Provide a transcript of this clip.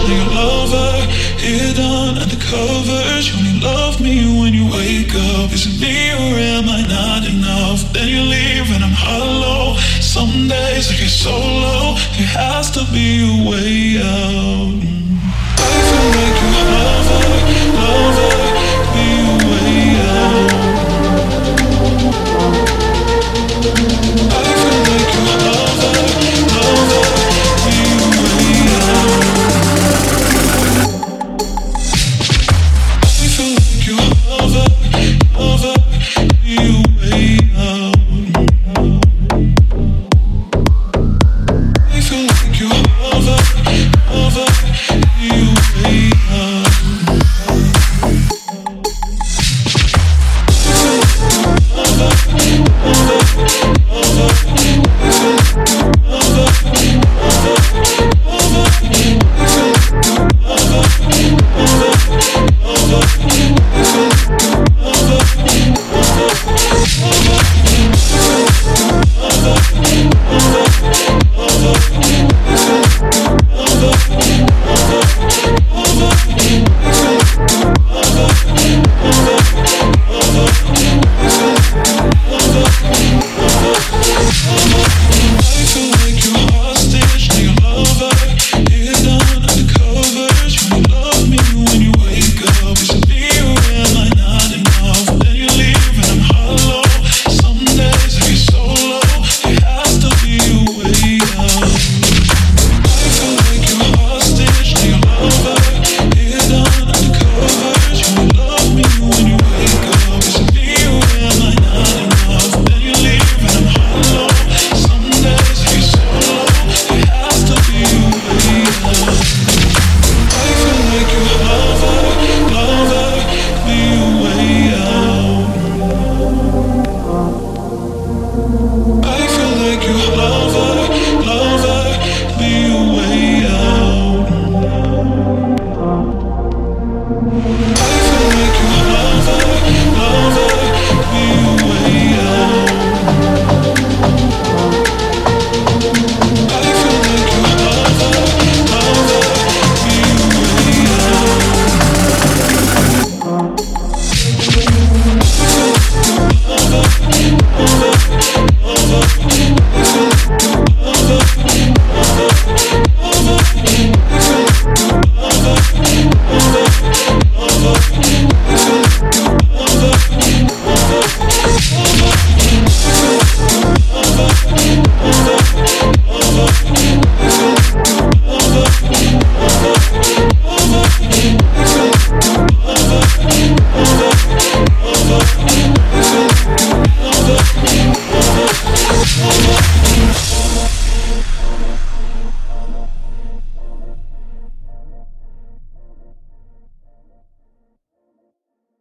Watching over, hidden under covers. You only love me when you wake up. Is it me or am I not enough? Then you leave and I'm hollow. Some days I get so low, there has to be a way.